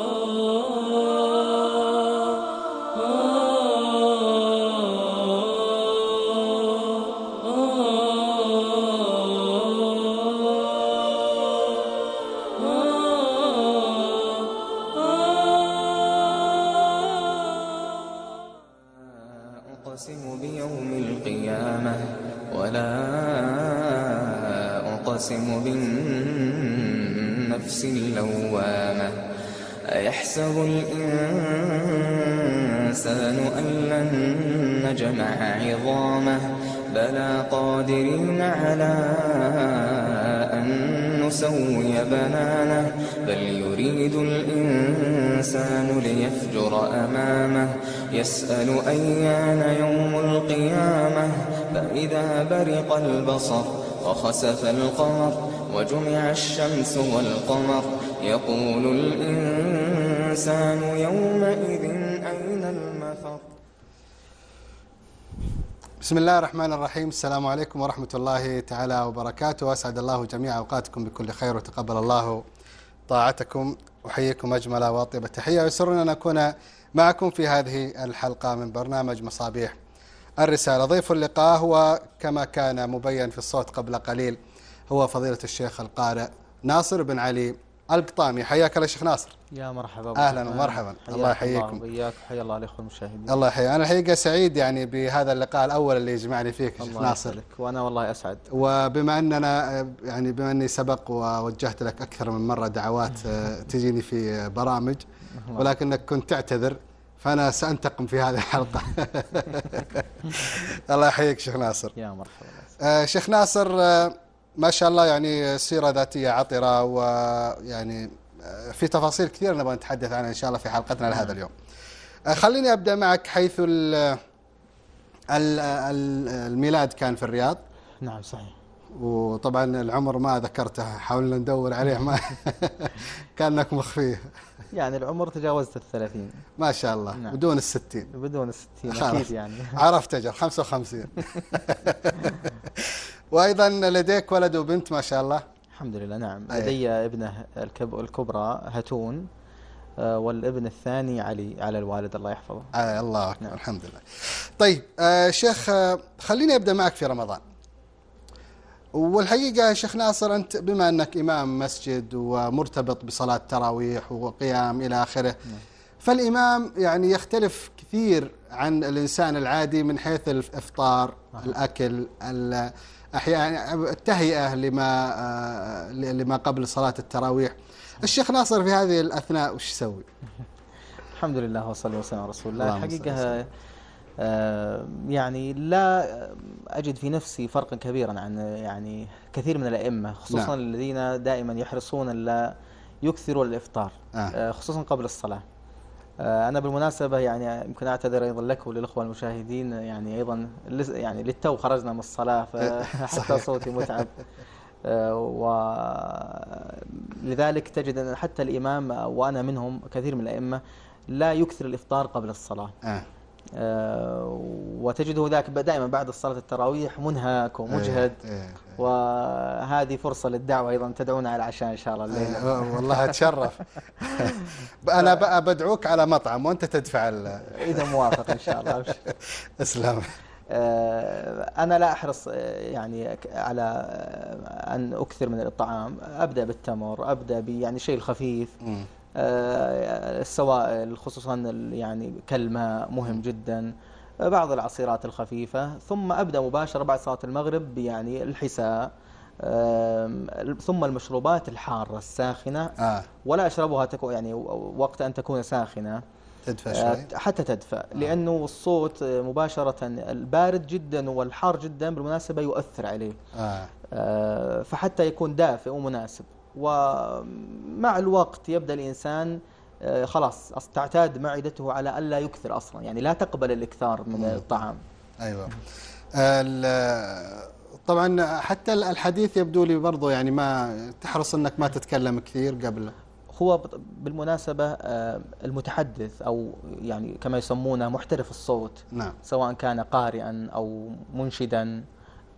Oh. يسأل أيان يوم القيامة فإذا برق البصر وخسف القمر وجمع الشمس والقمر يقول الإنسان يومئذ أين المفر بسم الله الرحمن الرحيم. السلام عليكم ورحمة الله تعالى وبركاته. وأسعد الله جميع أوقاتكم بكل خير وتقبل الله طاعتكم. أحييكم أجمل وأطيب التحية. ويسرنا أن أكون معكم في هذه الحلقة من برنامج مصابيح الرسالة. ضيف اللقاء هو كما كان مبين في الصوت قبل قليل هو فضيلة الشيخ القارئ ناصر بن علي القطامي. حياك الله شيخ ناصر. يا مرحبا. أهلا ومرحبا. الله يحييكم. وياك وحيا الله الإخوة المشاهدين. الله يحييك. أنا الحقيقة سعيد يعني بهذا اللقاء الأول اللي يجمعني فيك شيخ الله ناصر. يسعدك. وأنا والله أسعد. وبما أننا يعني بما أني سبق ووجهت لك أكثر من مرة دعوات آه، تجيني في برامج ولكنك كنت تعتذر فأنا سأنتقم في هذه الحلقة. الله يحييك شيخ ناصر. يا مرحبا. آه، شيخ ناصر آه، ما شاء الله يعني سيرة ذاتية عطرة ويعني آه، في تفاصيل كثيرة نبغى نتحدث عنها إن شاء الله في حلقتنا لهذا اليوم. آه، خليني أبدأ معك حيث ال- ال- ال- الميلاد كان في الرياض. نعم صحيح. وطبعا العمر ما ذكرته حاولنا ندور عليه ما كانك مخفيه يعني العمر تجاوزت الثلاثين. ما شاء الله نعم. بدون الستين. بدون الستين. أكيد يعني. عرفت أجل 55 وأيضا لديك ولد وبنت ما شاء الله. الحمد لله نعم. أي. لدي ابنه الكب الكبرى هتون آه، والابن الثاني علي على الوالد الله يحفظه. آه الله أكبر نعم. الحمد لله. طيب آه شيخ خليني أبدأ معك في رمضان. والحقيقة شيخ ناصر أنت بما أنك إمام مسجد ومرتبط بصلاة تراويح وقيام إلى آخره فالإمام يعني يختلف كثير عن الإنسان العادي من حيث الإفطار الأكل ال- أحيانا التهيئة لما آه، لما قبل صلاة التراويح. الشيخ ناصر في هذه الأثناء وش يسوي؟ الحمد لله وصلى وسلم على رسول الله. الحقيقة يعني لا أجد في نفسي فرقا كبيرا عن يعني كثير من الأئمة خصوصا نعم. الذين دائما يحرصون لا يكثروا الإفطار آه. آه، خصوصا قبل الصلاة آه، أنا بالمناسبة يعني يمكن أعتذر أيضا لك وللأخوة المشاهدين يعني أيضا يعني للتو خرجنا من الصلاة فحتى. صوتي متعب آه، ولذلك تجد أن حتى الإمام وأنا منهم كثير من الأئمة لا يكثر الإفطار قبل الصلاة آه. آه، وتجده ذاك دائما بعد الصلاة التراويح منهك ومجهد إيه، إيه. وهذه فرصة للدعوة أيضا تدعونا على العشاء إن شاء الله الليلة. إيه، والله أتشرف. أنا بقى بدعوك على مطعم وأنت تدفع إذا موافق إن شاء الله. أبشر. اسلام آه، أنا لا أحرص آه، يعني على أن أكثر من الطعام. أبدأ بالتمر أبدأ يعني شيء الخفيف. السوائل خصوصا ال- يعني كالماء مهم جدا آه، بعض العصيرات الخفيفة. ثم أبدأ مباشرة بعد صلاة المغرب يعني الحساء ثم المشروبات الحارة الساخنة. آه. ولا أشربها تكون يعني وقت أن تكون ساخنة. تدفع آه، شوي. حتى تدفى. لأنه الصوت آه، مباشرة البارد جدا والحار جدا بالمناسبة يؤثر عليه. آه، فحتى يكون دافئ ومناسب. ومع الوقت يبدأ الإنسان آه، خلاص تعتاد معدته على ألا يكثر أصلا. يعني لا تقبل الإكثار من الطعام. أيوه. ال- طبعا حتى الحديث يبدو لي برضو يعني ما تحرص إنك ما تتكلم كثير قبل. هو بالمناسبة آه، المتحدث أو يعني كما يسمونه محترف الصوت نعم. سواء كان قارئا أو منشدا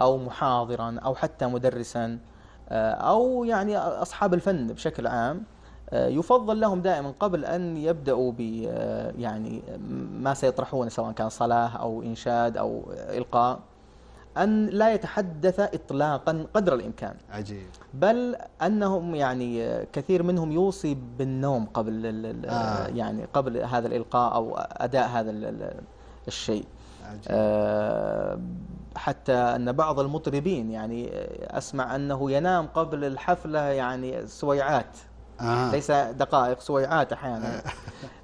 أو محاضرا أو حتى مدرسا آه، أو يعني أصحاب الفن بشكل عام آه، يفضل لهم دائما قبل أن يبدأوا ب آه، يعني ما سيطرحون سواء كان صلاة أو إنشاد أو إلقاء أن لا يتحدث إطلاقا قدر الإمكان. عجيب. بل أنهم يعني آه، كثير منهم يوصي بالنوم قبل آه. يعني قبل هذا الإلقاء أو أداء هذا ال- ال- الشيء. آه، حتى أن بعض المطربين يعني آه، أسمع أنه ينام قبل الحفلة يعني سويعات آه. ليس دقائق سويعات أحيانا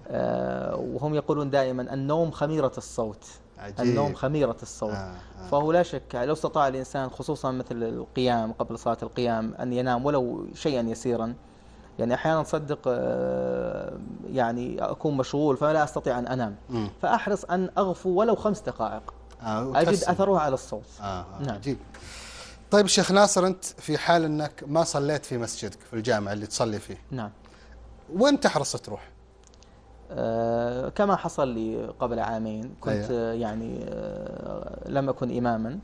آه، وهم يقولون دائما النوم خميرة الصوت عجيب النوم خميرة الصوت آه. آه. فهو لا شك لو استطاع الإنسان خصوصا مثل القيام قبل صلاة القيام أن ينام ولو شيئا يسيرا يعني أحيانا صدق آه، يعني أكون مشغول فلا أستطيع أن أنام مم. فأحرص أن أغفو ولو خمس دقائق آه. أجد وتحسن. أثرها على الصوت آه. آه. نعم. عجيب طيب شيخ ناصر أنت في حال أنك ما صليت في مسجدك في الجامع اللي تصلي فيه نعم وين تحرص تروح؟ آه، كما حصل لي قبل عامين كنت أيوة. يعني لم أكن إماما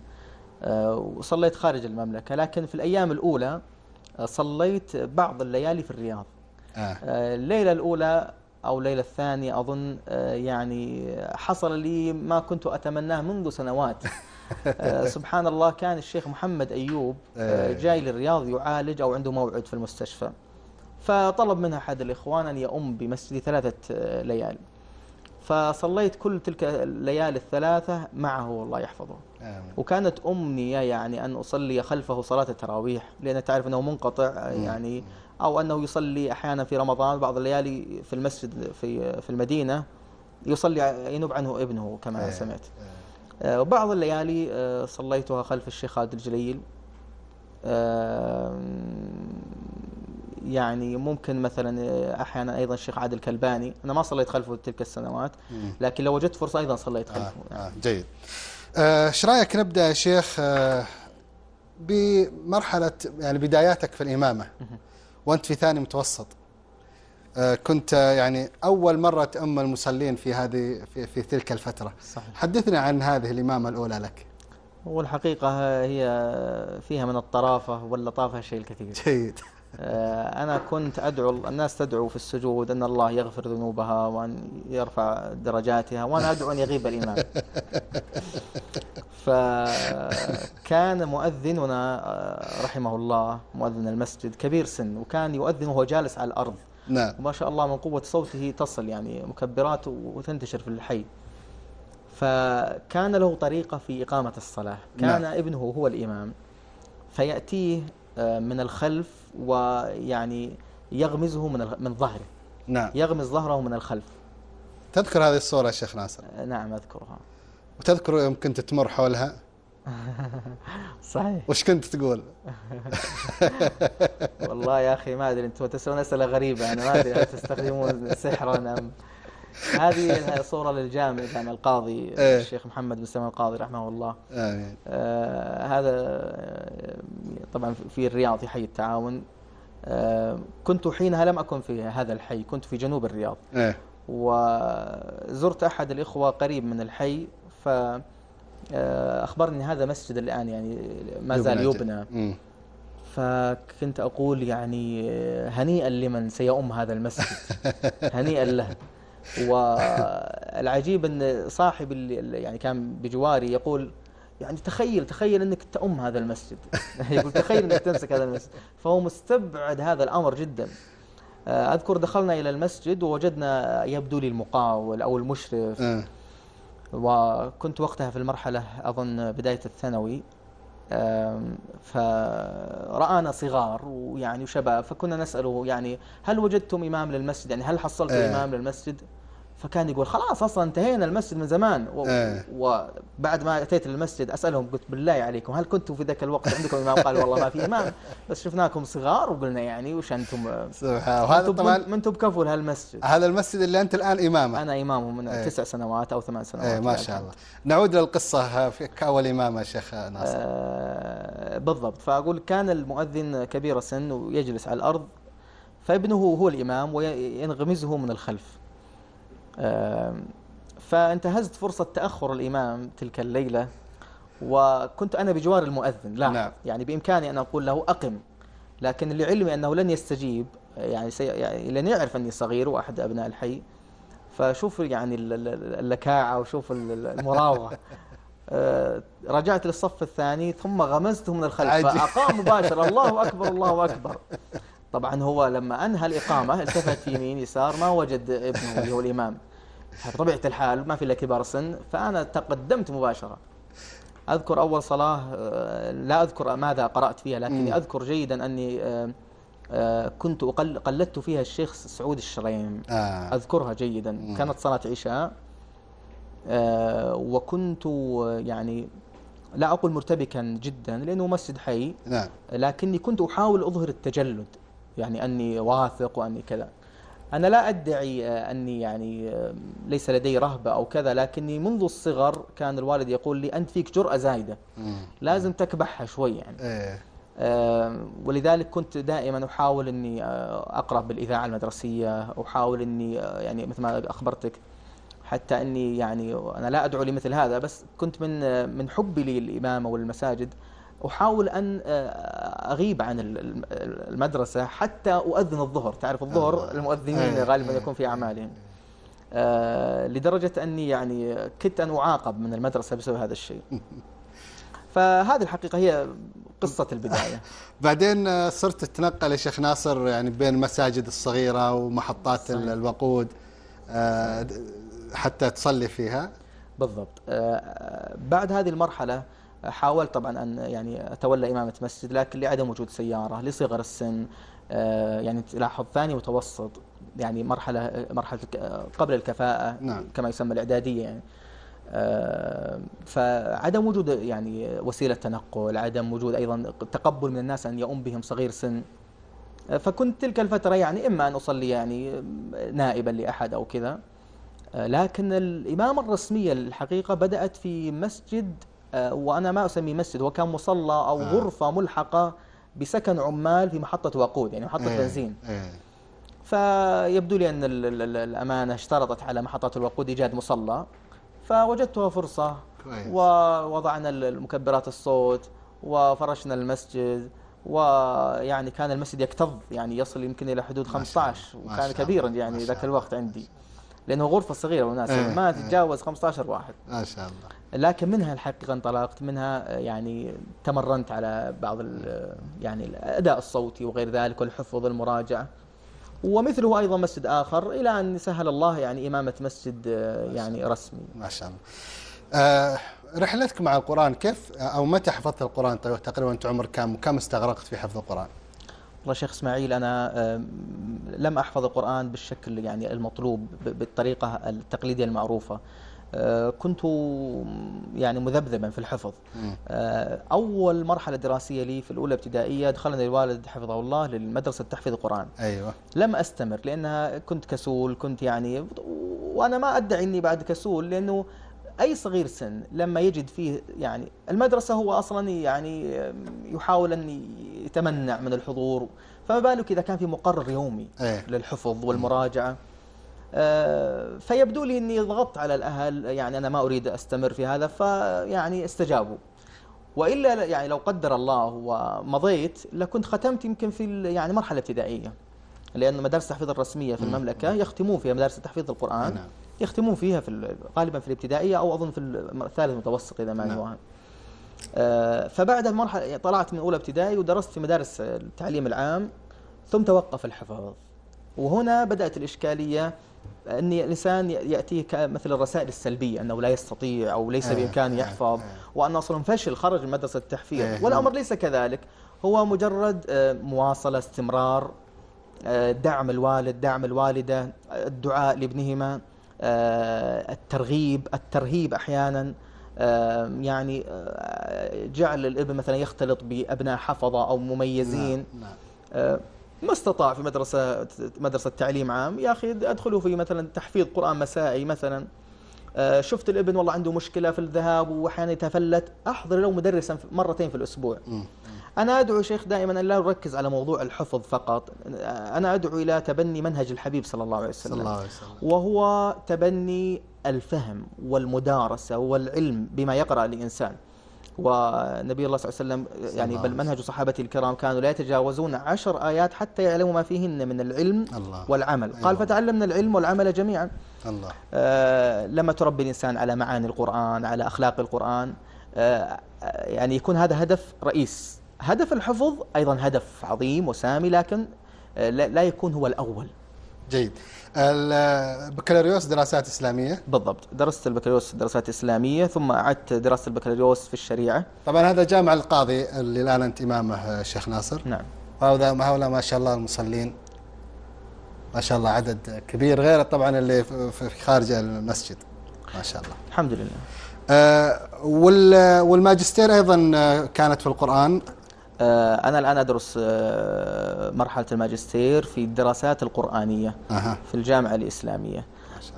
آه، وصليت خارج المملكة لكن في الأيام الأولى آه، صليت بعض الليالي في الرياض آه. آه، الليلة الأولى أو الليلة الثانية أظن آه، يعني حصل لي ما كنت أتمناه منذ سنوات آه، سبحان الله كان الشيخ محمد أيوب آه،. جاي للرياض يعالج أو عنده موعد في المستشفى فطلب منها أحد الإخوان أن يؤم بمسجد ثلاثة آه، ليالي فصليت كل تلك الليالي الثلاثة معه الله يحفظه آمين. وكانت أمنية يعني أن أصلي خلفه صلاة التراويح لأن تعرف أنه منقطع آه،. يعني أو أنه يصلي أحيانا في رمضان بعض الليالي في المسجد في في المدينة يصلي ينوب عنه ابنه كما إيه. سمعت آه. آه، وبعض الليالي آه، صليتها خلف الشيخ خالد الجليل آه، يعني ممكن مثلا آه، أحيانا أيضا الشيخ عادل كلباني أنا ما صليت خلفه تلك السنوات. لكن لو وجدت فرصة أيضا صليت آه. خلفه. آه. جيد. آه، إيش رأيك نبدأ يا شيخ آه، بمرحلة يعني بداياتك في الإمامة؟ وأنت في ثاني متوسط. آه، كنت آه، يعني أول مرة تؤم المصلين في هذه في, في تلك الفترة. صحيح. حدثنا عن هذه الإمامة الأولى لك. والحقيقة هي فيها من الطرافة واللطافة شيء الكثير. جيد. آه، أنا كنت أدعو الناس تدعو في السجود أن الله يغفر ذنوبها وأن يرفع درجاتها وأنا أدعو أن يغيب الإمام فكان مؤذننا آه، رحمه الله مؤذن المسجد كبير سن وكان يؤذن وهو جالس على الأرض. نعم. وما شاء الله من قوة صوته تصل يعني مكبرات وتنتشر في الحي. فكان له طريقة في إقامة الصلاة. كان نعم. ابنه هو الإمام. فيأتيه آه، من الخلف ويعني يغمزه من من ظهره. نعم. يغمز ظهره من الخلف. تذكر هذه الصورة يا شيخ ناصر؟ آه، نعم أذكرها. وتذكر يوم كنت تمر حولها؟ صحيح. وش كنت تقول؟ والله يا أخي ما أدري أنتم تسألون أسئلة غريبة أنا ما أدري هل تستخدمون سحرا أم هذه صورة للجامع جامع القاضي إيه. الشيخ محمد بن سلمان القاضي رحمه الله. آمين. آه هذا آه، طبعا في الرياض في حي التعاون. آه كنت حينها لم أكن في هذا الحي كنت في جنوب الرياض. إيه. وزرت أحد الإخوة قريب من الحي ف آه، أخبرني هذا مسجد الآن يعني ما زال يبنى. مم. فكنت أقول يعني هنيئا لمن سيؤم هذا المسجد. هنيئا له. والعجيب أن صاحب اللي يعني كان بجواري يقول يعني تخيل تخيل أنك تؤم هذا المسجد. يقول تخيل أنك تمسك هذا المسجد. فهو مستبعد هذا الأمر جدا. آه، أذكر دخلنا إلى المسجد ووجدنا يبدو لي المقاول أو المشرف. آه. وكنت وقتها في المرحلة أظن بداية الثانوي. فرآنا صغار ويعني وشباب فكنا نسأله يعني هل وجدتم إمام للمسجد؟ يعني هل حصلتوا إيه. إمام للمسجد؟ فكان يقول خلاص أصلا انتهينا المسجد من زمان و... إيه. وبعد ما أتيت للمسجد أسألهم قلت بالله عليكم هل كنتوا في ذاك الوقت عندكم إمام؟ قال والله ما في إمام بس شفناكم صغار وقلنا يعني وش أنتم؟ سبحان وهذا أنتم طبعا من- منتم بكفو لهالمسجد هذا المسجد اللي أنت الآن إمامه. أنا إمامه من إيه. تسع سنوات أو ثمان سنوات. إيه ما شاء الله. نعود للقصه في كاول إمامة يا شيخ ناصر. آه، بالضبط. فأقول كان المؤذن كبير السن ويجلس على الأرض فابنه هو الإمام وينغمزه من الخلف. فانتهزت فرصة تأخر الإمام تلك الليلة وكنت أنا بجوار المؤذن لا نعم. يعني بإمكاني أن أقول له أقم لكن لعلمي أنه لن يستجيب يعني, سي يعني لأن يعرف أني صغير وأحد أبناء الحي. فشوف يعني اللكاعة وشوف المراوغة. رجعت للصف الثاني ثم غمزته من الخلف فأقام مباشرة. الله أكبر الله أكبر. طبعا هو لما أنهى الإقامة التفت يمين يسار ما وجد ابنه اللي هو الإمام. بطبيعة الحال ما في إلا كبار سن فأنا تقدمت مباشرة. أذكر أول صلاة آه، لا أذكر ماذا قرأت فيها لكني أذكر جيدا أني آه، كنت قلدت فيها الشيخ سعود الشريم. آه. أذكرها جيدا. كانت صلاة عشاء. آه وكنت يعني لا أقول مرتبكا جدا لأنه مسجد حي. نعم. لكني كنت أحاول أظهر التجلد يعني أني واثق وأني كذا. أنا لا أدعي آه، أني يعني آه، ليس لدي رهبة أو كذا لكني منذ الصغر كان الوالد يقول لي أنت فيك جرأة زايدة. لازم تكبحها شوي يعني. إيه. ولذلك كنت دائما أحاول أني آه، أقرأ بالإذاعة المدرسية أحاول أني آه، يعني مثل ما أخبرتك حتى إني يعني أنا لا أدعو لمثل هذا بس كنت من آه، من حبي للإمامة والمساجد. أحاول أن أغيب عن المدرسة حتى أؤذن الظهر. تعرف الظهر؟ المؤذنين إيه، غالبا يكون في أعمالهم. لدرجة أني يعني كنت أن أعاقب من المدرسة بسبب هذا الشيء. فهذه الحقيقة هي قصة البداية. بعدين صرت تتنقل يا شيخ ناصر يعني بين المساجد الصغيرة ومحطات صحيح. الوقود. آه، حتى تصلي فيها؟ بالضبط. آه، بعد هذه المرحلة حاولت طبعا أن يعني أتولى إمامة مسجد لكن لعدم وجود سيارة لصغر السن آه، يعني تلاحظ ثاني متوسط يعني مرحلة مرحلة قبل الكفاءة نعم. كما يسمى الإعدادية يعني. آه، فعدم وجود يعني وسيلة تنقل عدم وجود أيضا تقبل من الناس أن يؤم بهم صغير سن. آه، فكنت تلك الفترة يعني إما أن أصلي يعني نائبا لأحد أو كذا. آه، لكن الإمامة الرسمية الحقيقة بدأت في مسجد وأنا ما أسميه مسجد هو كان مصلى أو غرفة ملحقة بسكن عمال في محطة وقود يعني محطة إيه، بنزين إيه. فيبدو لي أن الأمانة اشترطت على محطات الوقود إيجاد مصلى فوجدتها فرصة. ووضعنا المكبرات الصوت وفرشنا المسجد ويعني كان المسجد يكتظ يعني يصل يمكن إلى حدود 15 وكان كبيرا يعني ذاك الوقت عندي لأنه غرفة صغيرة بالمناسبة إيه ما تتجاوز 15 واحد. ما شاء الله. لكن منها الحقيقة انطلقت منها يعني تمرنت على بعض يعني الأداء الصوتي وغير ذلك والحفظ المراجعة. ومثله أيضا مسجد آخر إلى أن سهل الله يعني إمامة مسجد آه، يعني رسمي. ما شاء الله. أه رحلتك مع القرآن كيف؟ أو متى حفظت القرآن؟ طيب تقريبا أنت عمرك كم وكم استغرقت في حفظ القرآن؟ والله شيخ إسماعيل أنا لم أحفظ القرآن بالشكل يعني المطلوب بالطريقة التقليدية المعروفة. آه، كنت يعني مذبذبا في الحفظ. آه، أول مرحلة دراسية لي في الأولى ابتدائية دخلني الوالد حفظه الله للمدرسة تحفيظ القرآن. أيوة. لم أستمر لأنها كنت كسول كنت يعني وأنا ما أدعي أني بعد كسول لأنه أي صغير سن لما يجد فيه يعني المدرسة هو أصلا يعني يحاول أن يتمنع من الحضور فما بالك إذا كان في مقرر يومي أيه. للحفظ والمراجعة آه، فيبدو لي إني ضغطت على الأهل يعني أنا ما أريد أستمر في هذا فيعني استجابوا وإلا يعني لو قدر الله ومضيت لكنت ختمت يمكن في يعني مرحلة ابتدائية لأن مدارس التحفيظ الرسمية في المملكة يختمون فيها مدارس تحفيظ القرآن نعم. يختمون فيها في غالبا في الابتدائية أو أظن في الثالث المتوسط إذا ما نعم. آه فبعد المرحلة طلعت من أولى ابتدائي ودرست في مدارس التعليم العام ثم توقف الحفظ وهنا بدأت الإشكالية أن الإنسان يأتيه مثل الرسائل السلبية أنه لا يستطيع أو ليس آه، بإمكانه آه، يحفظ آه. وأن أصلا فشل خرج من مدرسة التحفيظ. والأمر ليس كذلك. هو مجرد مواصلة استمرار دعم الوالد دعم الوالدة الدعاء لابنهما. الترغيب الترهيب أحيانا يعني جعل الابن مثلا يختلط بأبناء حفظة أو مميزين نعم. نعم. ما استطاع في مدرسة مدرسة تعليم عام يا أخي أدخله في مثلا تحفيظ قرآن مسائي مثلا آه، شفت الابن والله عنده مشكلة في الذهاب وأحيانا يتفلت. أحضر له مدرسا مرتين في الأسبوع. أنا أدعو شيخ دائما أن لا نركز على موضوع الحفظ فقط. أنا أدعو إلى تبني منهج الحبيب صلى الله عليه وسلم, صلى الله عليه وسلم. وهو تبني الفهم والمدارسة والعلم بما يقرأ الإنسان. ونبي الله صلى الله عليه وسلم يعني بل منهج صحابته الكرام كانوا لا يتجاوزون عشر آيات حتى يعلموا ما فيهن من العلم الله. والعمل. قال فتعلمنا العلم والعمل جميعا. الله. آه، لما تربي الإنسان على معاني القرآن على أخلاق القرآن. آه، آه، يعني يكون هذا هدف رئيس. هدف الحفظ أيضا هدف عظيم وسامي لكن لا لا يكون هو الأول. جيد. البكالوريوس دراسات إسلامية. بالضبط. درست البكالوريوس دراسات إسلامية ثم أعدت دراسة البكالوريوس في الشريعة. طبعا هذا جامع القاضي اللي الآن أنت إمامه آه، شيخ ناصر. نعم. وهذا هؤلاء ما شاء الله المصلين. ما شاء الله عدد كبير غير طبعا اللي في خارج المسجد. ما شاء الله. الحمد لله. آه، وال- والماجستير أيضا آه، كانت في القرآن. أنا الآن أدرس آه، مرحلة الماجستير في الدراسات القرآنية أها. في الجامعة الإسلامية.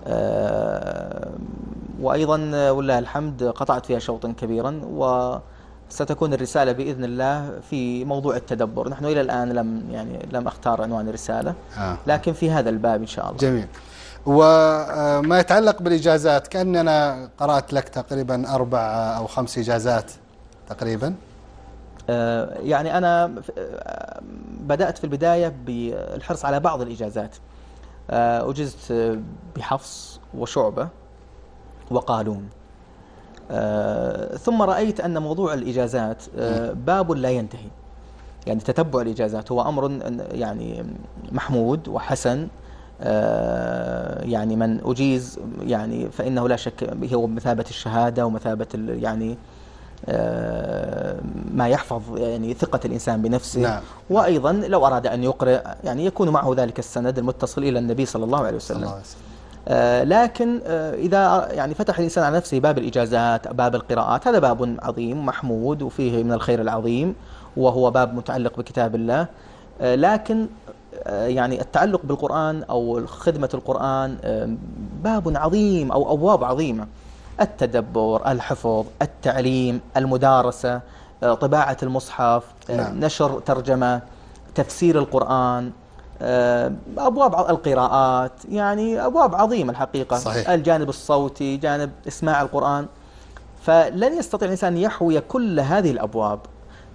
آه، وأيضا آه، ولله الحمد قطعت فيها شوطا كبيرا وستكون الرسالة بإذن الله في موضوع التدبر. نحن إلى الآن لم يعني لم أختار عنوان الرسالة آه. لكن في هذا الباب إن شاء الله. جميل. وما يتعلق بالإجازات كأني أنا قرأت لك تقريبا أربع أو خمس إجازات تقريبا. آه، يعني أنا آه، بدأت في البداية بالحرص على بعض الإجازات. آه، أجزت آه، بحفص وشعبة وقالون. آه، ثم رأيت أن موضوع الإجازات آه، باب لا ينتهي. يعني تتبع الإجازات. هو أمر يعني محمود وحسن آه، يعني من أجيز يعني فإنه لا شك هو بمثابة الشهادة ومثابة يعني آه، ما يحفظ يعني ثقة الإنسان بنفسه. نعم. وأيضا لو أراد أن يقرأ يعني يكون معه ذلك السند المتصل إلى النبي صلى الله عليه وسلم. الله عليه وسلم. آه، لكن آه، إذا يعني فتح الإنسان على نفسه باب الإجازات باب القراءات هذا باب عظيم محمود وفيه من الخير العظيم وهو باب متعلق بكتاب الله. آه، لكن آه، يعني التعلق بالقرآن أو خدمة القرآن آه، باب عظيم أو أبواب عظيمة. التدبر الحفظ التعليم المدارسة آه، طباعة المصحف آه، نعم. نشر ترجمة تفسير القرآن آه، أبواب القراءات يعني أبواب عظيمة الحقيقة صحيح. الجانب الصوتي جانب إسماع القرآن فلن يستطيع الإنسان يحوي كل هذه الأبواب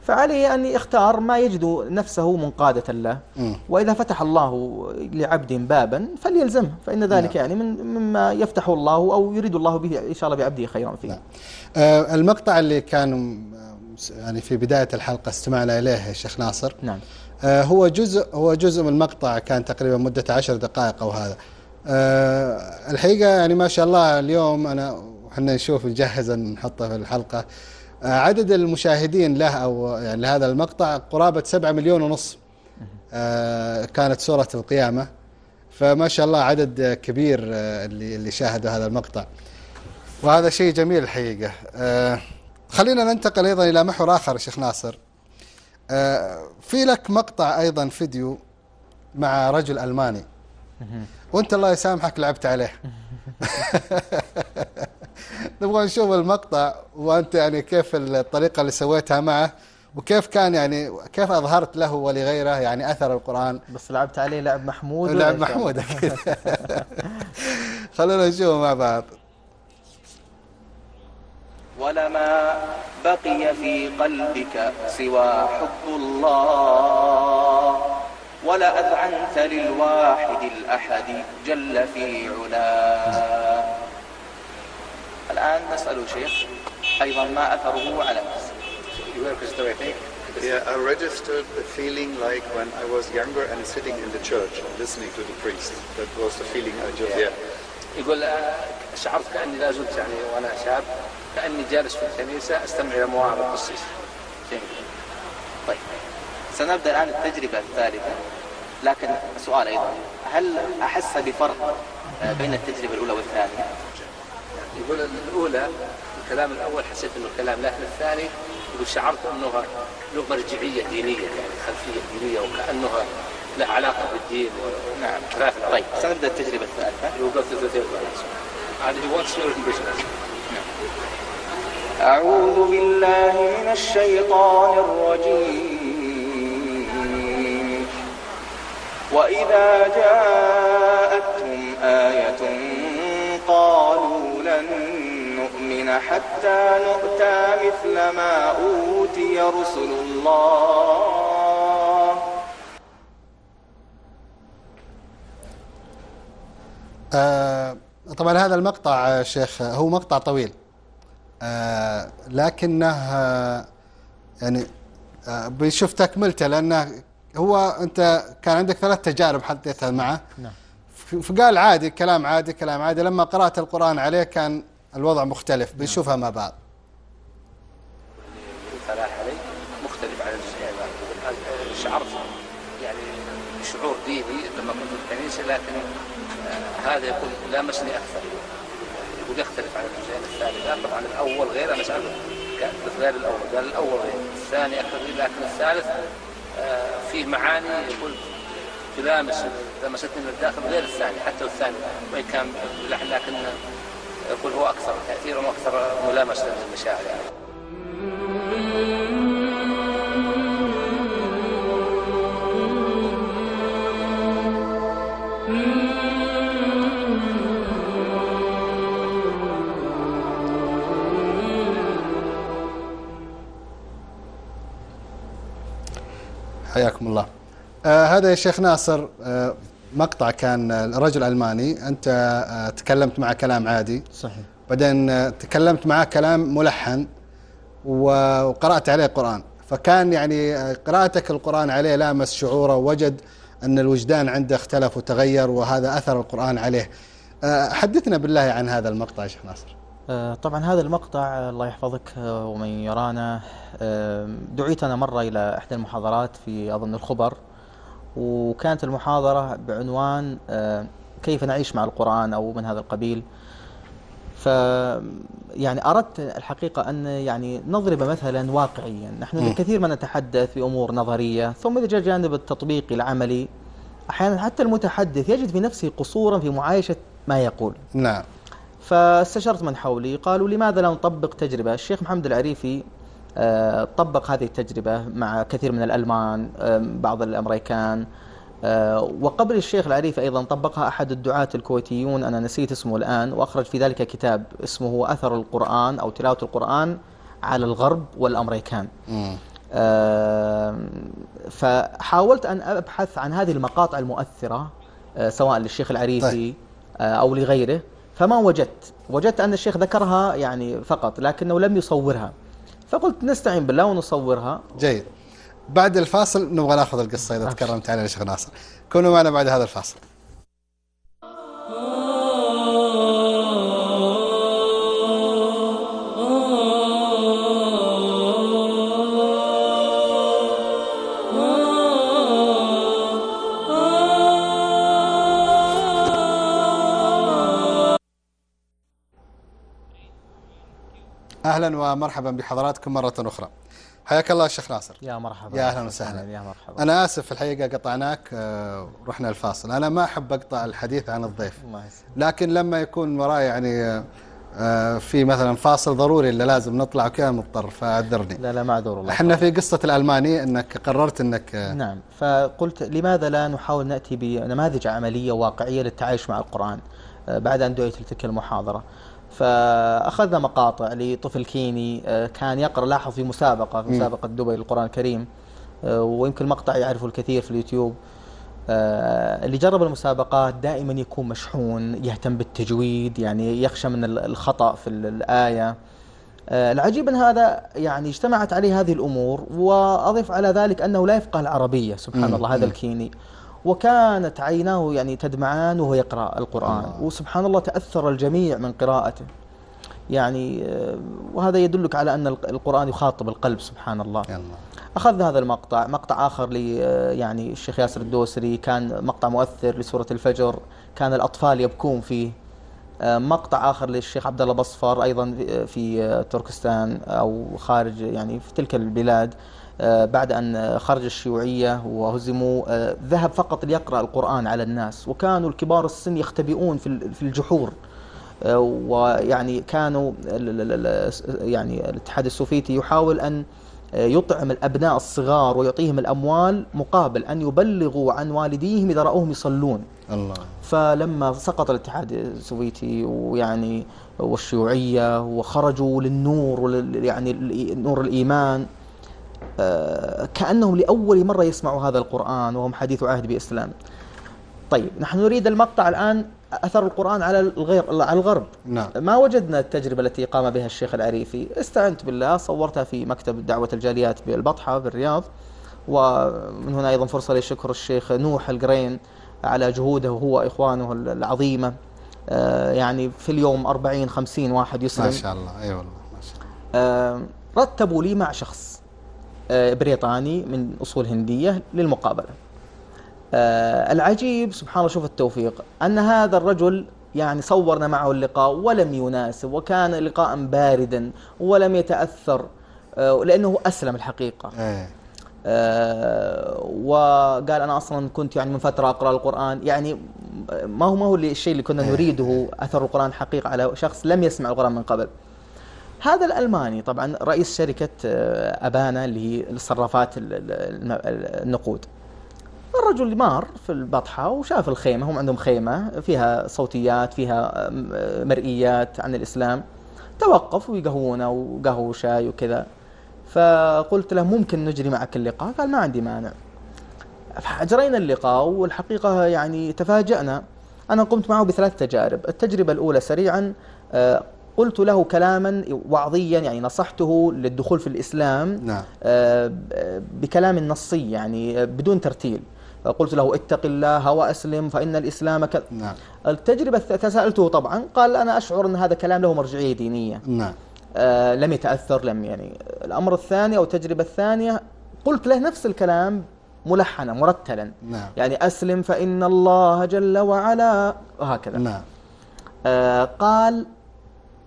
فعليه أن يختار ما يجد نفسه منقادة له. وإذا فتح الله لعبد بابا فليلزمه فإن ذلك نعم. يعني من مما يفتح الله أو يريد الله به إن شاء الله بعبده خيرا فيه نعم. آه، المقطع اللي كان آه، يعني في بداية الحلقة استمعنا إليه يا شيخ ناصر نعم آه، هو جزء هو جزء من المقطع كان تقريبا مدته عشر دقائق أو هذا آه، الحقيقة يعني ما شاء الله اليوم أنا وحنا نشوف نجهز نحطه في الحلقة عدد المشاهدين له أو يعني لهذا المقطع قرابة سبعة مليون ونص. آه، كانت سورة القيامة. فما شاء الله عدد كبير آه، اللي اللي شاهدوا هذا المقطع. وهذا شيء جميل الحقيقة. آه، خلينا ننتقل أيضا إلى محور آخر شيخ ناصر. آه، في لك مقطع أيضا فيديو مع رجل ألماني. وأنت الله يسامحك لعبت عليه. نبغى نشوف المقطع وأنت يعني كيف الطريقة اللي سويتها معه وكيف كان يعني كيف أظهرت له ولغيره يعني أثر القرآن. بس لعبت عليه لعب محمود. لعب؟ محمود أكيد. خلونا نشوف مع بعض. ولما بقي في قلبك سوى حب الله ولا أذعنت للواحد الأحد جل في علاه. الآن نسأل شيخ أيضا ما أثره على? Yeah, I registered the feeling like when I was younger and sitting in the church and listening to the priest. That was the feeling I just, yeah. يقول آه، شعرت كأني لا زلت يعني وأنا شاب كأني جالس في الكنيسة أستمع إلى مواعظ القسيس. جميل طيب سنبدأ الآن التجربة الثالثة لكن سؤال أيضا هل أحس بفرق آه، بين التجربة الأولى والثانية؟ يقول الأولى الكلام الأول حسيت إنه كلام لا الثاني يقول شعرت انه له مرجعيه دينية يعني خلفية دينية وكانه له علاقة بالدين نعم. خلاف طيب. سنبدأ التجربة الثالثة. يقول قلت هذه هو تصير البشر أعوذ بالله من الشيطان الرجيم. وإذا جاءتهم آية لن نؤمن حتى نؤتى مثل ما أوتي رسل الله. آه طبعا هذا المقطع آه، شيخ هو مقطع طويل. آه لكنه آه يعني آه بنشوف تكملته لأنه هو أنت كان عندك ثلاث تجارب حديتها معه. نعم. فقال عادي كلام عادي كلام عادي. لما قرأت القرآن عليه كان الوضع مختلف بنشوفها مع بعض. الفلاح علي مختلف عن شعرت يعني شعور ديني لما كنت في الكنيسة لكن آه، هذا يقول لامسني أكثر. يقول يختلف عن الجزئين الثاني. لا طبعا الأول غير أنا سألته غير الأول. قال الأول غير. الثاني أكثر لكن الثالث آه، فيه معاني. يقول تلامس لمستني من الداخل غير الثاني حتى الثاني وإن كان لكن يقول هو أكثر تأثيرا وأكثر ملامسة للمشاعر يعني. حياكم الله آه هذا يا شيخ ناصر آه مقطع كان آه، رجل ألماني. أنت آه تكلمت معه كلام عادي. صحيح. بعدين آه، تكلمت معاه كلام ملحن و- وقرأت عليه قرآن فكان يعني آه، قراءتك القرآن عليه لامس شعوره ووجد أن الوجدان عنده اختلف وتغير وهذا أثر القرآن عليه. آه، حدثنا بالله عن هذا المقطع يا شيخ ناصر. آه، طبعا هذا المقطع آه، الله يحفظك آه، ومن يرانا. آه، دعيت أنا مرة إلى إحدى المحاضرات في أظن الخبر. وكانت المحاضرة بعنوان آه، كيف نعيش مع القرآن أو من هذا القبيل. ف يعني أردت الحقيقة أن يعني نضرب مثلا واقعيا. نحن كثير ما نتحدث بأمور نظرية ثم إذا جاء جانب التطبيقي العملي أحيانا حتى المتحدث يجد في نفسه قصورا في معايشة ما يقول. نعم. فاستشرت من حولي قالوا لماذا لا نطبق تجربة؟ الشيخ محمد العريفي طبق هذه التجربة مع كثير من الألمان آه، بعض الأمريكان. آه، وقبل الشيخ العريفي أيضا طبقها أحد الدعاة الكويتيون أنا نسيت اسمه الآن وأخرج في ذلك كتاب اسمه أثر القرآن أو تلاوة القرآن على الغرب والأمريكان. آه، فحاولت أن أبحث عن هذه المقاطع المؤثرة آه، سواء للشيخ العريفي آه، أو لغيره. فما وجدت؟ وجدت أن الشيخ ذكرها يعني فقط لكنه لم يصورها. فقلت نستعين بالله ونصورها. جيد. بعد الفاصل نبغى ناخذ القصة إذا تكرمت علينا شيخ ناصر. كونوا معنا بعد هذا الفاصل. أهلا ومرحبا بحضراتكم مرة أخرى. حياك الله شيخ ناصر. يا مرحبا. يا أهلا وسهلا. يا مرحبا. أنا آسف الحقيقة قطعناك آه، ورحنا الفاصل. أنا ما أحب أقطع الحديث عن الضيف. لكن لما يكون وراي يعني آه، آه، في مثلا فاصل ضروري اللي لازم نطلع وكذا مضطر فاعذرني. لا لا معذور الله إحنا في قصة الالماني إنك قررت إنك آه، نعم. فقلت لماذا لا نحاول نأتي بنماذج عملية واقعية للتعايش مع القرآن؟ بعد أن دعيت لتلك المحاضرة. فأخذنا مقاطع لطفل كيني آه، كان يقرأ لاحظ في مسابقة في مسابقة دبي للقرآن الكريم آه، ويمكن المقطع يعرفه الكثير في اليوتيوب. آه، اللي جرب المسابقات دائما يكون مشحون يهتم بالتجويد يعني يخشى من ال- الخطأ في ال- الآية. العجيب أن هذا يعني اجتمعت عليه هذه الأمور وأضف على ذلك أنه لا يفقه العربية سبحان الله هذا الكيني. وكانت عيناه يعني تدمعان وهو يقرأ القرآن. وسبحان الله تأثر الجميع من قراءته. يعني آه، وهذا يدلك على أن الق- القرآن يخاطب القلب سبحان الله. يلا. أخذنا هذا المقطع مقطع آخر ل يعني الشيخ ياسر الدوسري كان مقطع مؤثر لسورة الفجر كان الأطفال يبكون فيه. آه، مقطع آخر للشيخ عبد الله بصفر أيضا في- آه، تركستان أو خارج يعني في تلك البلاد. آه، بعد أن خرج الشيوعية وهزموا آه، ذهب فقط ليقرأ القرآن على الناس وكانوا الكبار السن يختبئون في ال- في الجحور. آه، ويعني كانوا يعني الاتحاد السوفيتي يحاول أن آه، يطعم الأبناء الصغار ويعطيهم الأموال مقابل أن يبلغوا عن والديهم إذا رأوهم يصلون. الله. فلما سقط الاتحاد السوفيتي ويعني والشيوعية وخرجوا للنور يعني نور الإيمان آه، كأنهم لأول مرة يسمعوا هذا القرآن وهم حديث عهد بإسلام. طيب نحن نريد المقطع الآن أثر القرآن على الغير على الغرب. نعم. ما وجدنا التجربة التي قام بها الشيخ العريفي؟ استعنت بالله صورتها في مكتب دعوة الجاليات بالبطحة بالرياض ومن هنا أيضا فرصة لشكر الشيخ نوح القرين على جهوده هو وإخوانه العظيمة. آه، يعني في اليوم 40 50 واحد ما يسلم شاء الله. أي والله ما شاء الله. آه، رتبوا لي مع شخص. آه، بريطاني من أصول هندية للمقابلة. آه، العجيب سبحان الله شوف التوفيق أن هذا الرجل يعني صورنا معه اللقاء ولم يناسب وكان لقاء باردا ولم يتأثر آه، لأنه أسلم الحقيقة. آه، وقال أنا أصلا كنت يعني من فترة أقرأ القرآن يعني ما هو ما هو الشيء اللي كنا إيه، نريده أثر القرآن حقيقه على شخص لم يسمع القرآن من قبل. هذا الألماني طبعا رئيس شركة آه، أبانا اللي هي الصرافات النقود. الرجل مار في البطحة وشاف الخيمة هم عندهم خيمة فيها صوتيات فيها آه، مرئيات عن الإسلام. توقف ويقهونا وقهوة شاي وكذا. فقلت له ممكن نجري معك اللقاء؟ قال ما عندي مانع. أجرينا اللقاء والحقيقة يعني تفاجأنا. أنا قمت معه بثلاث تجارب. التجربة الأولى سريعا آه، قلت له كلاما وعظيا يعني نصحته للدخول في الإسلام نعم. آه، بكلام نصي يعني آه، بدون ترتيل. قلت له اتق الله وأسلم فإن الإسلام ك... نعم. التجربة الثالثه سالته طبعا قال أنا أشعر أن هذا كلام له مرجعية دينية. نعم. آه لم يتأثر لم يعني. الأمر الثاني أو التجربة الثانية قلت له نفس الكلام ملحنا مرتلا. نعم. يعني أسلم فإن الله جل وعلا وهكذا نعم. آه قال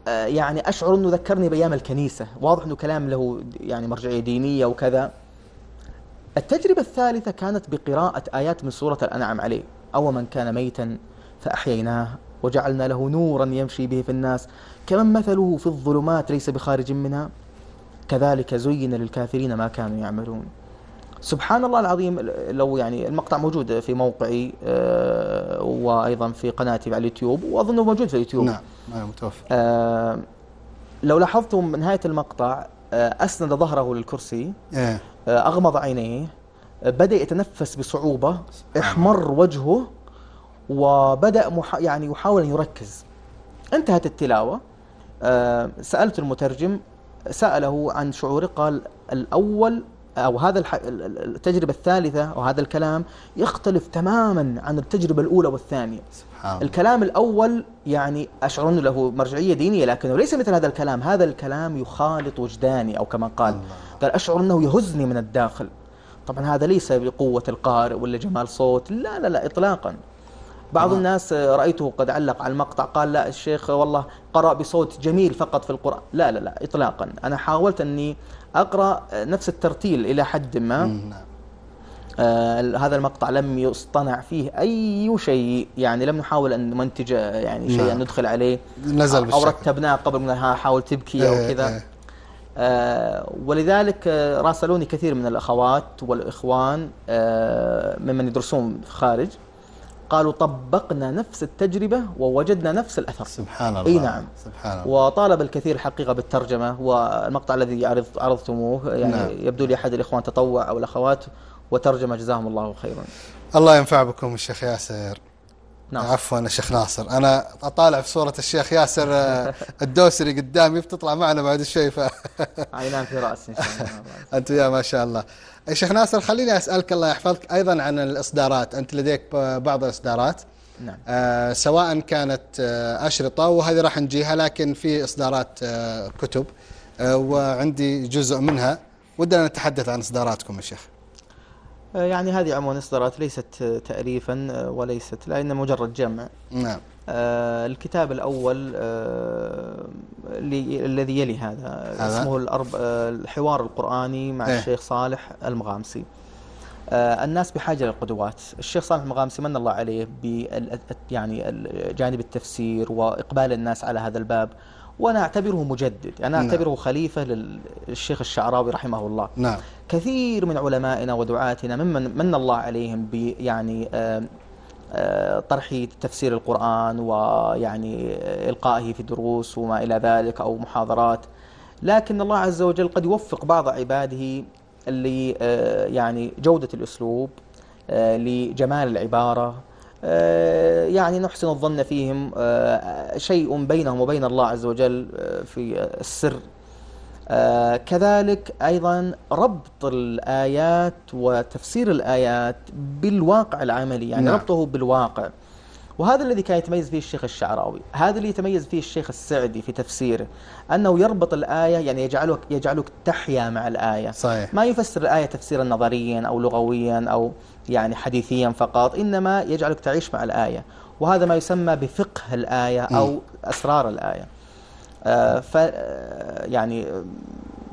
يعني أشعر إنه ذكرني بأيام الكنيسة. واضح إنه كلام له يعني مرجعية دينية وكذا. التجربة الثالثة كانت بقراءة آيات من سورة الانعام عليه. أو من كان ميتا فأحييناه وجعلنا له نورا يمشي به في الناس. كمن مثله في الظلمات ليس بخارج منها. كذلك زين للكافرين ما كانوا يعملون. سبحان الله العظيم لو يعني المقطع موجود في موقعي آه، وأيضا في قناتي على اليوتيوب واظنه موجود في اليوتيوب. نعم متوفى آه، لو لاحظتم نهاية المقطع آه، أسند ظهره للكرسي آه، أغمض عينيه بدأ يتنفس بصعوبة احمر وجهه وبدأ مح... يعني يحاول أن يركز. انتهت التلاوة. سألت المترجم سأله عن شعوره قال الأول أو هذا الح... ال- ال- التجربة الثالثة أو هذا الكلام يختلف تماما عن التجربة الأولى والثانية. سبحان الكلام الأول يعني أشعر أنه له مرجعية دينية لكنه ليس مثل هذا الكلام. هذا الكلام يخالط وجداني أو كما قال. قال أشعر أنه يهزني من الداخل. طبعا هذا ليس بقوة القارئ ولا جمال صوت. لا لا لا إطلاقا. بعض. الناس رأيته قد علق على المقطع قال لا الشيخ والله قرأ بصوت جميل فقط في القرآن. لا لا لا إطلاقا. أنا حاولت أني أقرأ نفس الترتيل إلى حد ما. مم، آه هذا المقطع لم يصطنع فيه أي شيء يعني لم نحاول أن نمنتج آه، يعني شيئا نعم. ندخل عليه. نزل بالشكل. رتبناه قبل من ها حاول تبكي أو إيه، كذا. إيه. آه ولذلك آه، راسلوني كثير من الأخوات والإخوان آه ممن يدرسون في الخارج قالوا طبقنا نفس التجربة ووجدنا نفس الأثر سبحان الله أي نعم. سبحان الله وطالب الكثير حقيقة بالترجمة والمقطع الذي عرض عرضتموه يعني نعم. يبدو لي أحد الإخوان تطوع أو الأخوات وترجمة جزاهم الله خيرا الله ينفع بكم الشيخ ياسر نعم. عفوا الشيخ ناصر. أنا أطالع في صورة الشيخ ياسر آه، الدوسري قدامي بتطلع معنا بعد شوي ف عينان في رأس إن شاء الله. أنت وياه ما شاء الله. يا شيخ ناصر خليني أسألك الله يحفظك أيضا عن الإصدارات، أنت لديك بعض الإصدارات. نعم. آه سواء كانت آه أشرطة وهذه راح نجيها لكن في إصدارات آه كتب. آه وعندي جزء منها. ودنا نتحدث عن إصداراتكم يا شيخ. آه، يعني هذه عموما إصدارات ليست آه، تأليفا آه، وليست لأن مجرد جمع نعم آه، الكتاب الأول آه، اللي- الذي يلي هذا؟ اسمه الأرب... آه، الحوار القرآني مع إيه. الشيخ صالح المغامسي آه، الناس بحاجة للقدوات الشيخ صالح المغامسي من الله عليه بال... يعني جانب التفسير وإقبال الناس على هذا الباب وأنا أعتبره مجدد. أنا نعم. أعتبره خليفة للشيخ الشعراوي رحمه الله. نعم. كثير من علمائنا ودعاتنا ممن من الله عليهم يعني آه، آه، طرح تفسير القرآن ويعني آه، إلقائه في دروس وما إلى ذلك أو محاضرات. لكن الله عز وجل قد يوفق بعض عباده اللي يعني جودة الأسلوب لجمال العبارة يعني نحسن الظن فيهم آه، شيء بينهم وبين الله عز وجل آه، في السر آه، كذلك أيضا ربط الآيات وتفسير الآيات بالواقع العملي يعني نعم. ربطه بالواقع وهذا الذي كان يتميز فيه الشيخ الشعراوي هذا اللي يتميز فيه الشيخ السعدي في تفسيره أنه يربط الآية يعني يجعلك, يجعلك تحيا مع الآية. صحيح. ما يفسر الآية تفسيرا نظريا أو لغويا أو يعني حديثيا فقط إنما يجعلك تعيش مع الآية. وهذا ما يسمى بفقه الآية أو أسرار الآية. آه، ف آه، يعني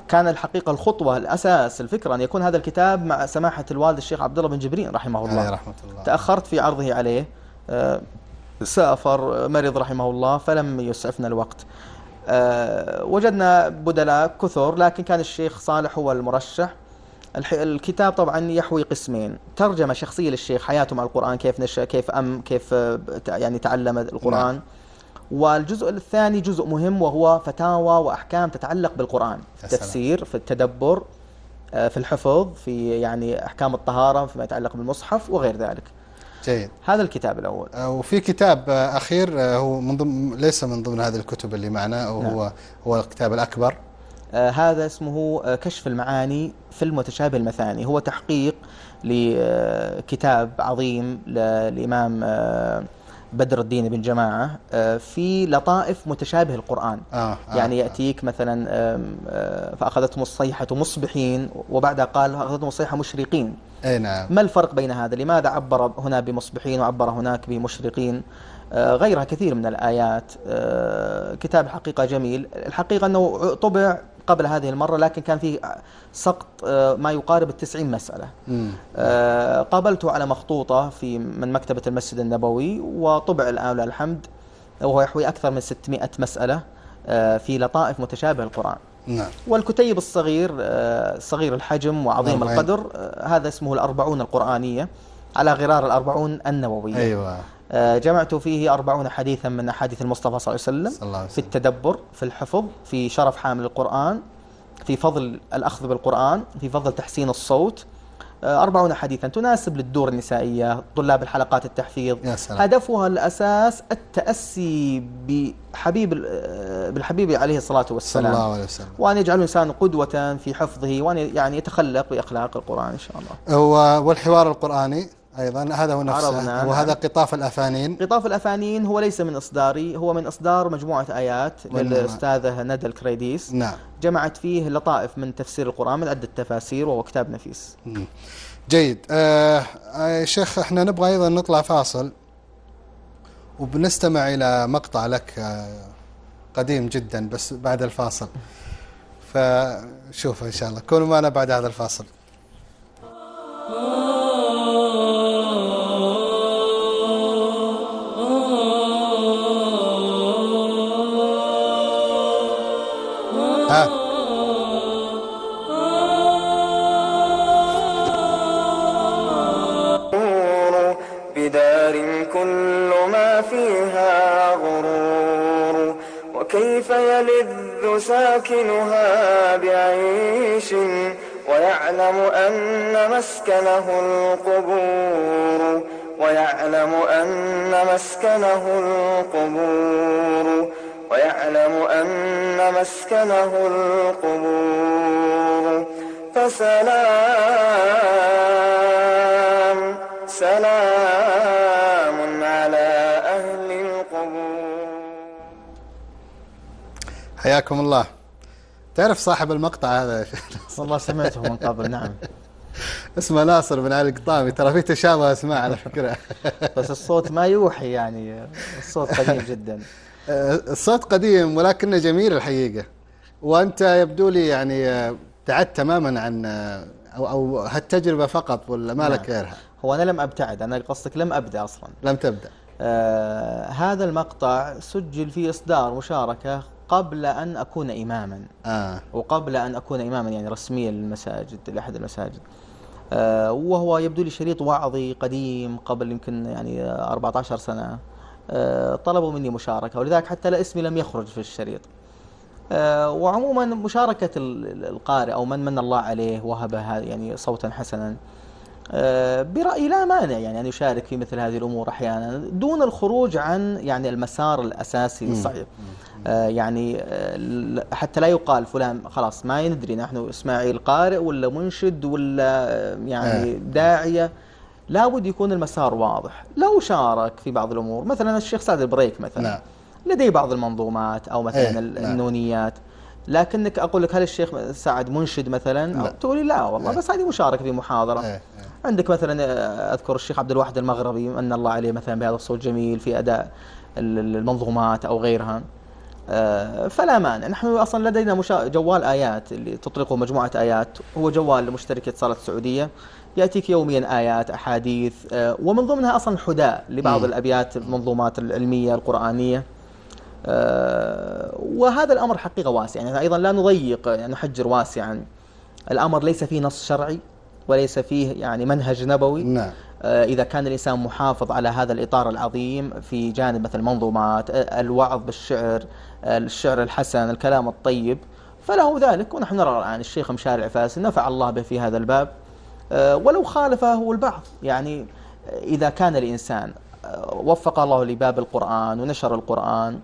كان الحقيقة الخطوة الأساس الفكرة أن يكون هذا الكتاب مع سماحة الوالد الشيخ عبد الله بن جبرين رحمه الله. رحمة الله. تأخرت في عرضه عليه. سافر مرض رحمه الله فلم يسعفنا الوقت. آه، وجدنا بدلاء كثر لكن كان الشيخ صالح هو المرشح. الكتاب طبعا يحوي قسمين. ترجمة شخصية للشيخ حياته مع القرآن كيف نشأ كيف أم كيف آه، يعني تعلم القرآن. نعم. والجزء الثاني جزء مهم وهو فتاوى وأحكام تتعلق بالقرآن. في. التفسير في التدبر آه، في الحفظ في يعني أحكام الطهارة فيما يتعلق بالمصحف وغير ذلك. جيد. هذا الكتاب الأول. آه، وفي كتاب آه، أخير آه، هو من ضمن ليس من ضمن هذه الكتب اللي معنا وهو هو الكتاب الأكبر. آه هذا اسمه كشف المعاني في المتشابه المثاني. هو تحقيق لكتاب عظيم للإمام آه بدر الدين بن جماعة آه في لطائف متشابه القرآن. آه آه يعني يأتيك مثلا آه فأخذتهم الصيحة مصبحين وبعدها قال أخذتهم الصيحة مشرقين. أي نعم. ما الفرق بين هذا؟ لماذا عبر هنا بمصبحين وعبر هناك بمشرقين؟ آه، غيرها كثير من الآيات. آه، كتاب الحقيقة جميل. الحقيقة أنه طبع قبل هذه المرة لكن كان فيه سقط آه، ما يقارب التسعين مسألة. آه، قابلته على مخطوطة في من مكتبة المسجد النبوي وطبع الآن ولله الحمد وهو يحوي أكثر من 600 مسألة آه، في لطائف متشابه القرآن نعم. والكتيب الصغير صغير الحجم وعظيم أربعين. القدر هذا اسمه الأربعون القرآنية على غرار الأربعون النووية. أيوة. جمعت فيه أربعون حديثا من أحاديث المصطفى صلى الله عليه وسلم صلى الله عليه في التدبر في الحفظ في شرف حامل القرآن في فضل الأخذ بالقرآن في فضل تحسين الصوت. آه، أربعون حديثا تناسب للدور النسائية طلاب الحلقات التحفيظ. يا سلام. هدفها الأساس التأسي بحبيب آه، بالحبيب عليه الصلاة صلى والسلام الله عليه وسلم. وأن يجعل الإنسان قدوة في حفظه وأن يعني يتخلق بأخلاق القرآن إن شاء الله. والحوار القرآني أيضا. هذا هو نفسه نعم. وهذا قطاف الأفانين. قطاف الأفانين هو ليس من إصداري هو من إصدار مجموعة آيات للأستاذة ندى الكريديس. نعم. جمعت فيه لطائف من تفسير القرآن من عدة تفاسير وهو كتاب نفيس. جيد. آه آه، شيخ إحنا نبغى أيضا نطلع فاصل وبنستمع إلى مقطع لك آه قديم جدا بس بعد الفاصل. فشوف إن شاء الله. كونوا معنا بعد هذا الفاصل. وكيف يلذ ساكنها بعيش ويعلم أن مسكنه القبور ويعلم أن مسكنه القبور ويعلم أن مسكنه القبور. فسلام سلام. حياكم الله. تعرف صاحب المقطع هذا؟ والله سمعته من قبل نعم. اسمه ناصر بن علي القطامي ترى في تشابه أسماء على فكرة. بس الصوت ما يوحي يعني الصوت قديم جدا. آه، الصوت قديم ولكنه جميل الحقيقة. وأنت يبدو لي يعني آه، ابتعدت تماما عن آه، أو أو هالتجربة فقط ولا ما لك نعم. غيرها؟ هو أنا لم أبتعد أنا قصدك لم أبدأ أصلا. لم تبدأ. آه هذا المقطع سجل في إصدار مشاركة قبل أن أكون إماما. آه. وقبل أن أكون إماما يعني رسميا للمساجد لأحد المساجد. آه، وهو يبدو لي شريط وعظي قديم قبل يمكن يعني 14 سنة. آه، طلبوا مني مشاركة ولذلك حتى لا اسمي لم يخرج في الشريط. آه، وعموما مشاركة ال- القارئ أو من من الله عليه هذا يعني صوتا حسنا. آه، برأيي لا مانع يعني أن يشارك في مثل هذه الأمور أحيانا دون الخروج عن يعني المسار الأساسي الصحيح آه، يعني آه، حتى لا يقال فلان خلاص ما ندري نحن إسماعيل قارئ ولا منشد ولا آه، يعني داعية لابد يكون المسار واضح لو شارك في بعض الأمور مثلا الشيخ سعد البريك مثلا نعم. لديه بعض المنظومات أو مثلا إيه، نعم. النونيات لكنك أقول لك هل الشيخ سعد منشد مثلا لا. أو تقولي لا والله إيه. بس هذه مشاركة في محاضرة إيه، إيه. عندك مثلا آه، أذكر الشيخ عبد الواحد المغربي من الله عليه مثلا بهذا الصوت الجميل في أداء ال- ال- المنظومات أو غيرها. آه، فلا مانع. نحن أصلا لدينا مشا... جوال آيات اللي تطلقه مجموعة آيات. هو جوال لمشترك اتصالات السعودية. يأتيك يوميا آيات أحاديث آه، ومن ضمنها أصلا حداء لبعض. الأبيات المنظومات العلمية القرآنية. وهذا الأمر حقيقة واسع. يعني أيضا لا نضيق يعني نحجر واسعا. الأمر ليس فيه نص شرعي. وليس فيه يعني منهج نبوي. نعم. آه، إذا كان الإنسان محافظ على هذا الإطار العظيم في جانب مثل المنظومات آه، الوعظ بالشعر آه، الشعر الحسن الكلام الطيب فله ذلك. ونحن نرى الآن الشيخ مشارع فاسي نفع الله به في هذا الباب. ولو خالفه البعض. يعني إذا كان الإنسان وفق الله لباب القرآن ونشر القرآن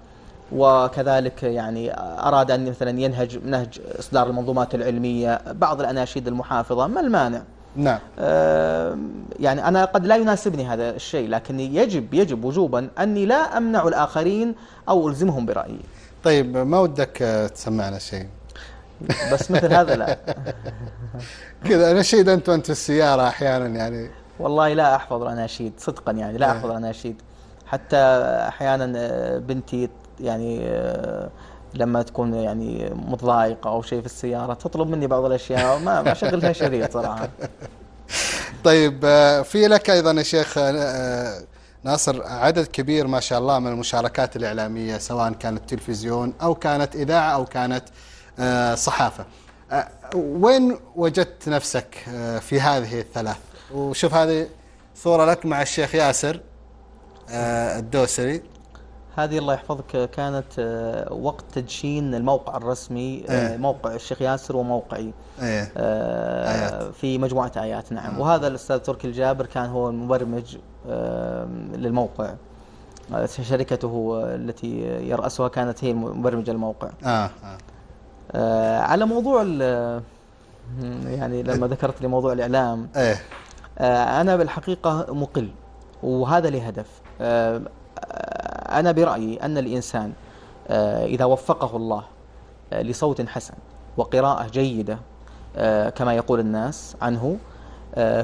وكذلك يعني أراد أن مثلا ينهج نهج إصدار المنظومات العلمية بعض الأناشيد المحافظة ما المانع؟ نعم. آم، يعني أنا قد لا يناسبني هذا الشيء لكن يجب يجب وجوبا أني لا أمنع الآخرين أو ألزمهم برأيي. طيب ما ودك آه، تسمعنا شيء؟ بس مثل هذا لا. كذا نشيد أنت وأنت في السيارة أحيانا يعني. والله لا أحفظ الأناشيد صدقا يعني لا أحفظ الأناشيد حتى أحيانا آه، بنتي يعني آه، لما تكون يعني متضايقة أو شيء في السيارة تطلب مني بعض الأشياء ما فيها شريط صراحة طيب آه، في لك أيضا يا شيخ آه، ناصر عدد كبير ما شاء الله من المشاركات الإعلامية سواء كانت تلفزيون أو كانت إذاعة أو كانت آه، صحافة. آه، وين وجدت نفسك آه، في هذه الثلاث؟ وشوف هذه صورة لك مع الشيخ ياسر آه، الدوسري هذه الله يحفظك كانت آه، وقت تدشين الموقع الرسمي آه، إيه. موقع الشيخ ياسر وموقعي. إيه. آه، آيات. في مجموعة آيات نعم. وهذا الأستاذ تركي الجابر كان هو المبرمج آه، للموقع. آه، شركته التي يرأسها كانت هي مبرمجة الموقع. آه آه. آه، على موضوع ال- يعني لما ذكرت لي موضوع الإعلام. إيه. آه، أنا بالحقيقة مقل وهذا لهدف آه، آه، أنا برأيي أن الإنسان آه، إذا وفقه الله آه، لصوت حسن وقراءة جيدة آه، كما يقول الناس عنه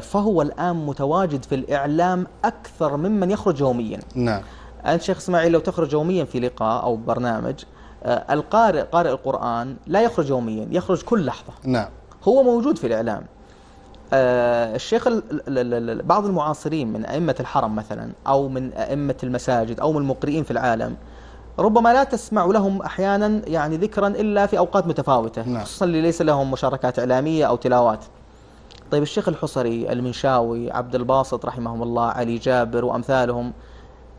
فهو الآن متواجد في الإعلام أكثر ممن يخرج يوميا. نعم. أنت شيخ إسماعيل لو تخرج يوميا في لقاء أو برنامج القارئ قارئ القرآن لا يخرج يوميا يخرج كل لحظة. نعم. هو موجود في الإعلام. الشيخ ال- ال- ال- ال- بعض المعاصرين من أئمة الحرم مثلا أو من أئمة المساجد أو من المقرئين في العالم ربما لا تسمع لهم أحيانا يعني ذكرا إلا في أوقات متفاوتة نعم. خصوصا اللي ليس لهم مشاركات إعلامية أو تلاوات. طيب الشيخ الحصري المنشاوي عبد الباسط رحمهم الله علي جابر وأمثالهم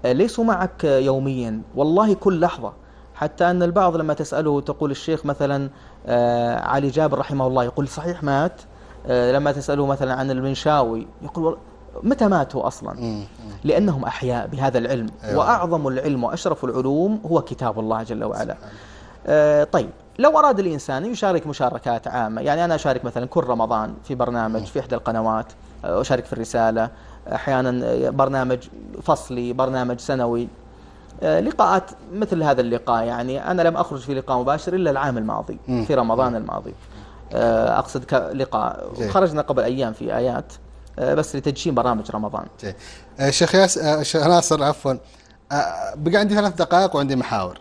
آه، ليسوا معك آه، يوميا؟ والله كل لحظة. حتى أن البعض لما تسأله تقول الشيخ مثلا آه، علي جابر رحمه الله يقول صحيح مات؟ آه، لما تسأله مثلا عن المنشاوي يقول متى ماتوا أصلا. لأنهم أحياء بهذا العلم. أيوة. وأعظم العلم وأشرف العلوم هو كتاب الله جل وعلا. آه، طيب لو أراد الإنسان يشارك مشاركات عامة يعني أنا أشارك مثلا كل رمضان في برنامج في إحدى القنوات آه، أشارك في الرسالة أحيانا آه، برنامج فصلي برنامج سنوي آه، لقاءات مثل هذا اللقاء. يعني أنا لم أخرج في لقاء مباشر إلا العام الماضي. في رمضان الماضي. آه، أقصد كلقاء. خرجنا قبل أيام في آيات آه، بس لتدشين برامج رمضان. جيد. آه، شيخ ياس شيخ ناصر عفوا. بقى عندي ثلاث دقائق وعندي محاور.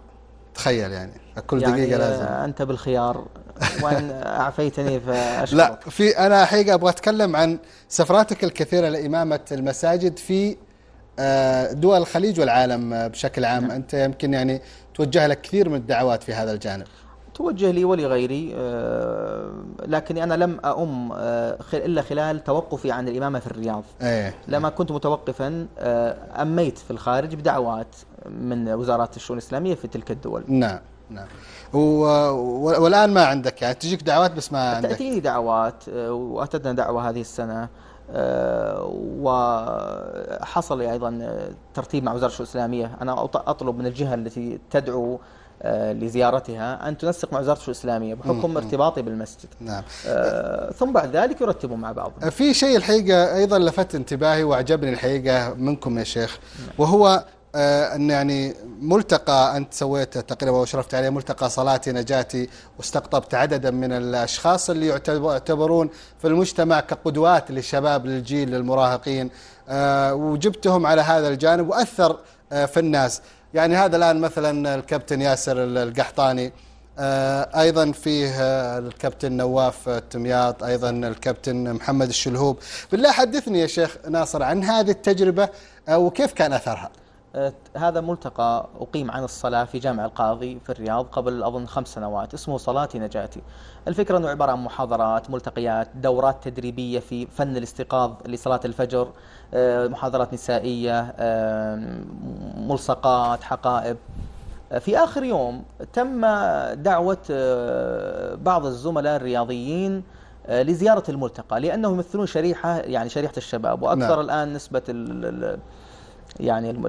تخيل يعني كل يعني دقيقة آه، لازم. أنت بالخيار. وإن أعفيتني فأشكرك. لا في أنا حقيقة أبغى أتكلم عن سفراتك الكثيرة لإمامة المساجد في دول الخليج والعالم بشكل عام. أنت يمكن يعني توجه لك كثير من الدعوات في هذا الجانب. توجه لي ولغيري آه، لكني أنا لم أؤم آه، إلا خلال توقفي عن الإمامة في الرياض. إيه. لما كنت متوقفا آه، أميت في الخارج بدعوات من وزارات الشؤون الإسلامية في تلك الدول. نعم نعم. والآن ما عندك؟ يعني تجيك دعوات بس ما عندك. تأتيني دعوات وأتتنا دعوة هذه السنة وحصل أيضا ترتيب مع وزارة الشؤون الإسلامية. أنا أط- أطلب من الجهة التي تدعو لزيارتها أن تنسق مع وزارة الشؤون الإسلامية بحكم ارتباطي بالمسجد. نعم. آه، ثم بعد ذلك يرتبوا مع بعض. في شيء الحقيقة أيضا لفت انتباهي وأعجبني الحقيقة منكم يا شيخ وهو آه، أن يعني ملتقى أنت سويته تقريبا وشرفت عليه ملتقى صلاتي نجاتي واستقطبت عددا من الأشخاص اللي يعتبر- يعتبرون في المجتمع كقدوات للشباب للجيل للمراهقين. آه، وجبتهم على هذا الجانب وأثر آه، في الناس. يعني هذا الآن مثلا الكابتن ياسر القحطاني آه، أيضا فيه آه، الكابتن نواف التمياط أيضا الكابتن محمد الشلهوب. بالله حدثني يا شيخ ناصر عن هذه التجربة آه، وكيف كان أثرها؟ آه، هذا ملتقى أقيم عن الصلاة في جامع القاضي في الرياض قبل أظن خمس سنوات اسمه صلاتي نجاتي الفكرة أنه عبارة عن محاضرات ملتقيات دورات تدريبية في فن الاستيقاظ لصلاة الفجر آه، محاضرات نسائية آه، ملصقات حقائب آه، في آخر يوم تم دعوة آه، بعض الزملاء الرياضيين آه، لزيارة الملتقى لأنهم يمثلون شريحة يعني شريحة الشباب وأكثر نعم. الآن نسبة يعني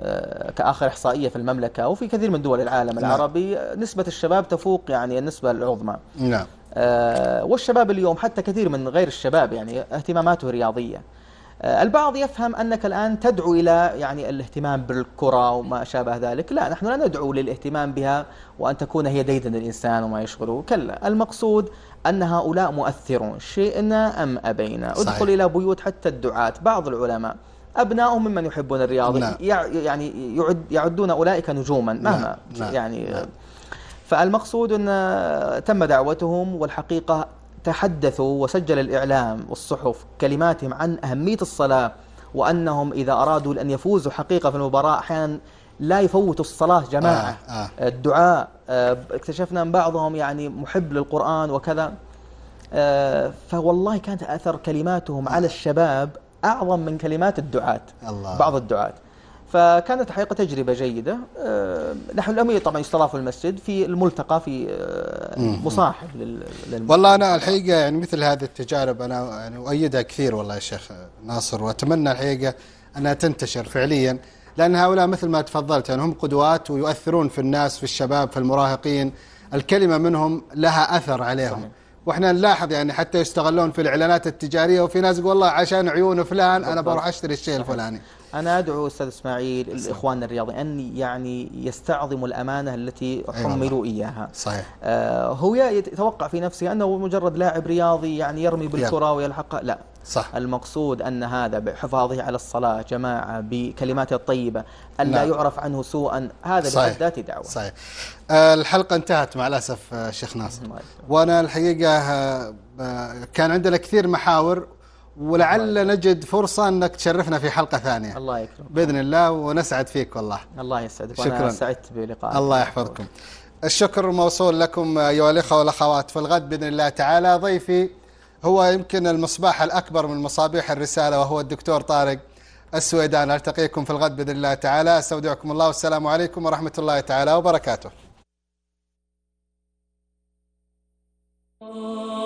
آه، كآخر إحصائية في المملكة وفي كثير من دول العالم نعم. العربي نسبة الشباب تفوق يعني النسبة العظمى. نعم. آه، والشباب اليوم حتى كثير من غير الشباب يعني اهتماماته رياضية. آه، البعض يفهم أنك الآن تدعو إلى يعني الاهتمام بالكرة وما شابه ذلك. لا نحن لا ندعو للاهتمام بها وأن تكون هي ديدن الإنسان وما يشغله. كلا المقصود أن هؤلاء مؤثرون شئنا أم أبينا. صحيح. ادخل إلى بيوت حتى الدعاة. بعض العلماء أبنائهم ممن يحبون الرياضة نعم. يع- يعني يعد يعدون أولئك نجوما مهما نعم. يعني نعم. فالمقصود أن تم دعوتهم والحقيقة تحدثوا وسجل الإعلام والصحف كلماتهم عن أهمية الصلاة وأنهم إذا أرادوا أن يفوزوا حقيقة في المباراة أحيانا لا يفوتوا الصلاة جماعة آه، آه. الدعاء آه، اكتشفنا أن بعضهم يعني محب للقرآن وكذا آه، فوالله كانت أثر كلماتهم على الشباب أعظم من كلمات الدعاة الله. بعض الدعاة. فكانت حقيقة تجربة جيدة. آه، نحن الأمية طبعا يستضاف المسجد في الملتقى في آه، مصاحب لل- للمسجد. والله أنا الحقيقة يعني مثل هذه التجارب أنا يعني أؤيدها كثير والله يا شيخ ناصر وأتمنى الحقيقة أنها تنتشر فعليا لأن هؤلاء مثل ما تفضلت يعني هم قدوات ويؤثرون في الناس في الشباب في المراهقين. الكلمة منهم لها أثر عليهم. صحيح. وإحنا نلاحظ يعني حتى يستغلون في الإعلانات التجارية وفي ناس يقول والله عشان عيون فلان أنا بروح أشتري الشيء الفلاني. أنا أدعو أستاذ إسماعيل الإخوان الرياضيين أن يعني يستعظموا الأمانة التي حملوا إياها. صحيح. آه، هو يتوقع في نفسه أنه مجرد لاعب رياضي يعني يرمي بالكرة ويلحقها لا. صح. المقصود أن هذا بحفاظه على الصلاة جماعة بكلماته الطيبة ألا نعم. يعرف عنه سوءا. هذا. بحد ذاته دعوة. صحيح. آه، الحلقة انتهت مع الأسف آه، شيخ ناصر. الحقيقة آه، آه، كان عندنا كثير محاور ولعل نجد فرصة أنك تشرفنا في حلقة ثانية. الله يكرمك. بإذن الله ونسعد فيك والله. الله يسعدك. شكرا. وأنا سعدت بلقائك. الله يحفظكم. الشكر موصول لكم أيها الأخوة والأخوات. في الغد بإذن الله تعالى ضيفي هو يمكن المصباح الأكبر من مصابيح الرسالة وهو الدكتور طارق السويدان. ألتقيكم في الغد بإذن الله تعالى. أستودعكم الله. والسلام عليكم ورحمة الله تعالى وبركاته. Oh.